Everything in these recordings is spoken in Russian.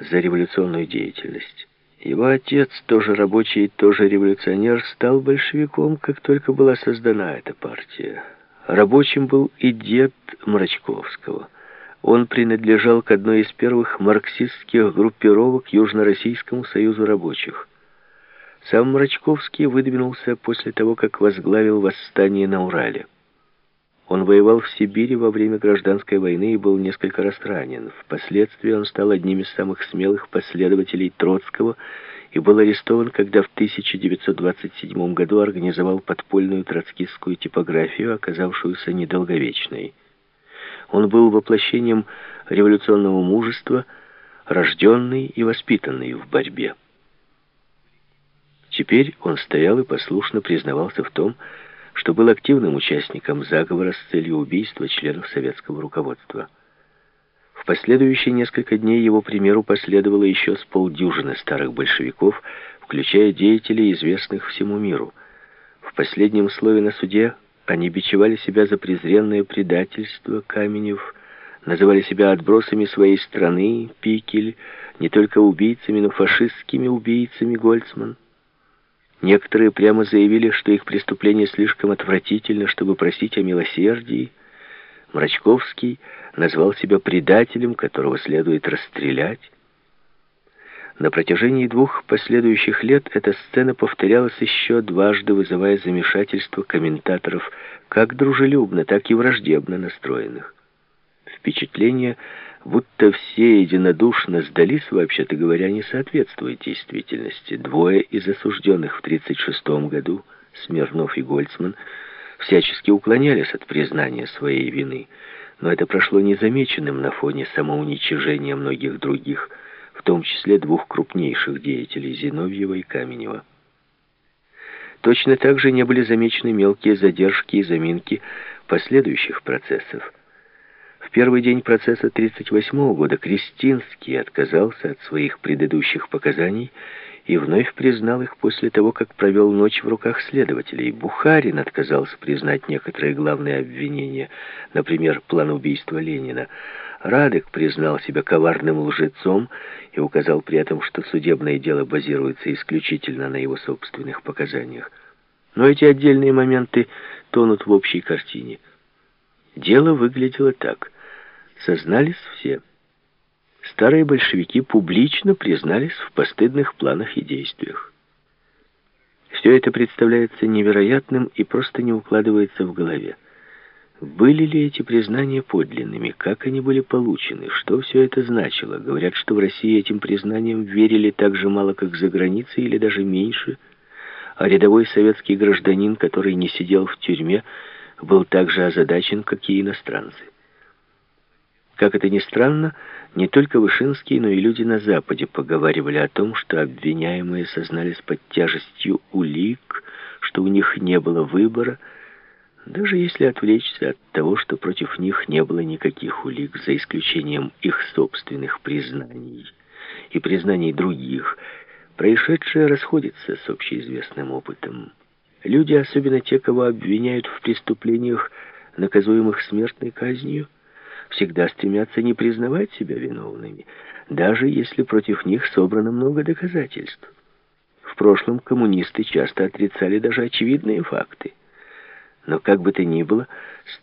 за революционную деятельность. Его отец, тоже рабочий, тоже революционер, стал большевиком, как только была создана эта партия. Рабочим был и дед Мрачковского. Он принадлежал к одной из первых марксистских группировок Южно-Российскому союзу рабочих. Сам Мрачковский выдвинулся после того, как возглавил восстание на Урале. Он воевал в Сибири во время гражданской войны и был несколько раз ранен. Впоследствии он стал одним из самых смелых последователей Троцкого и был арестован, когда в 1927 году организовал подпольную троцкистскую типографию, оказавшуюся недолговечной. Он был воплощением революционного мужества, рожденный и воспитанный в борьбе. Теперь он стоял и послушно признавался в том, что был активным участником заговора с целью убийства членов советского руководства. В последующие несколько дней его примеру последовало еще с полдюжины старых большевиков, включая деятелей, известных всему миру. В последнем слове на суде они бичевали себя за презренное предательство Каменев, называли себя отбросами своей страны, Пикель, не только убийцами, но фашистскими убийцами Гольцман. Некоторые прямо заявили, что их преступление слишком отвратительно, чтобы просить о милосердии. Мрачковский назвал себя предателем, которого следует расстрелять. На протяжении двух последующих лет эта сцена повторялась еще дважды, вызывая замешательство комментаторов, как дружелюбно, так и враждебно настроенных. Впечатление будто все единодушно сдались, вообще-то говоря, не соответствует действительности. Двое из осужденных в 1936 году, Смирнов и Гольцман, всячески уклонялись от признания своей вины, но это прошло незамеченным на фоне самоуничижения многих других, в том числе двух крупнейших деятелей Зиновьева и Каменева. Точно так же не были замечены мелкие задержки и заминки последующих процессов. В первый день процесса 1938 года Кристинский отказался от своих предыдущих показаний и вновь признал их после того, как провел ночь в руках следователей. Бухарин отказался признать некоторые главные обвинения, например, план убийства Ленина. Радек признал себя коварным лжецом и указал при этом, что судебное дело базируется исключительно на его собственных показаниях. Но эти отдельные моменты тонут в общей картине. Дело выглядело так – сознались все. Старые большевики публично признались в постыдных планах и действиях. Все это представляется невероятным и просто не укладывается в голове. Были ли эти признания подлинными? Как они были получены? Что все это значило? Говорят, что в России этим признаниям верили так же мало, как за границей, или даже меньше. А рядовой советский гражданин, который не сидел в тюрьме, был так же озадачен, как и иностранцы. Как это ни странно, не только Вышинский, но и люди на Западе поговаривали о том, что обвиняемые сознались под тяжестью улик, что у них не было выбора, даже если отвлечься от того, что против них не было никаких улик, за исключением их собственных признаний и признаний других, происшедшее расходится с общеизвестным опытом. Люди, особенно те, кого обвиняют в преступлениях, наказуемых смертной казнью, всегда стремятся не признавать себя виновными, даже если против них собрано много доказательств. В прошлом коммунисты часто отрицали даже очевидные факты. Но как бы то ни было,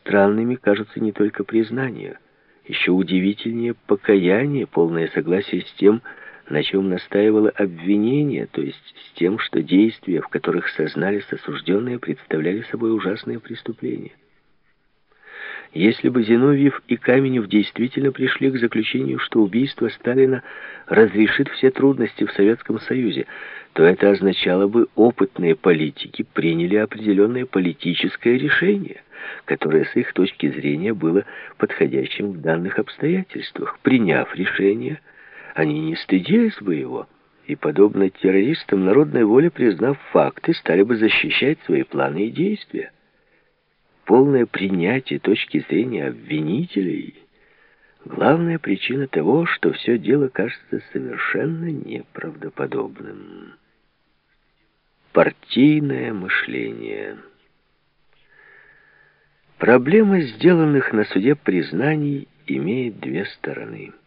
странными кажутся не только признания, еще удивительнее покаяние, полное согласие с тем, на чем настаивало обвинение, то есть с тем, что действия, в которых сознались осужденные, представляли собой ужасные преступления. Если бы Зиновьев и Каменев действительно пришли к заключению, что убийство Сталина разрешит все трудности в Советском Союзе, то это означало бы, опытные политики приняли определенное политическое решение, которое с их точки зрения было подходящим в данных обстоятельствах. Приняв решение, они не стыдились бы его, и, подобно террористам, народной воле, признав факты, стали бы защищать свои планы и действия полное принятие точки зрения обвинителей — главная причина того, что все дело кажется совершенно неправдоподобным. Партийное мышление. Проблема сделанных на суде признаний имеет две стороны —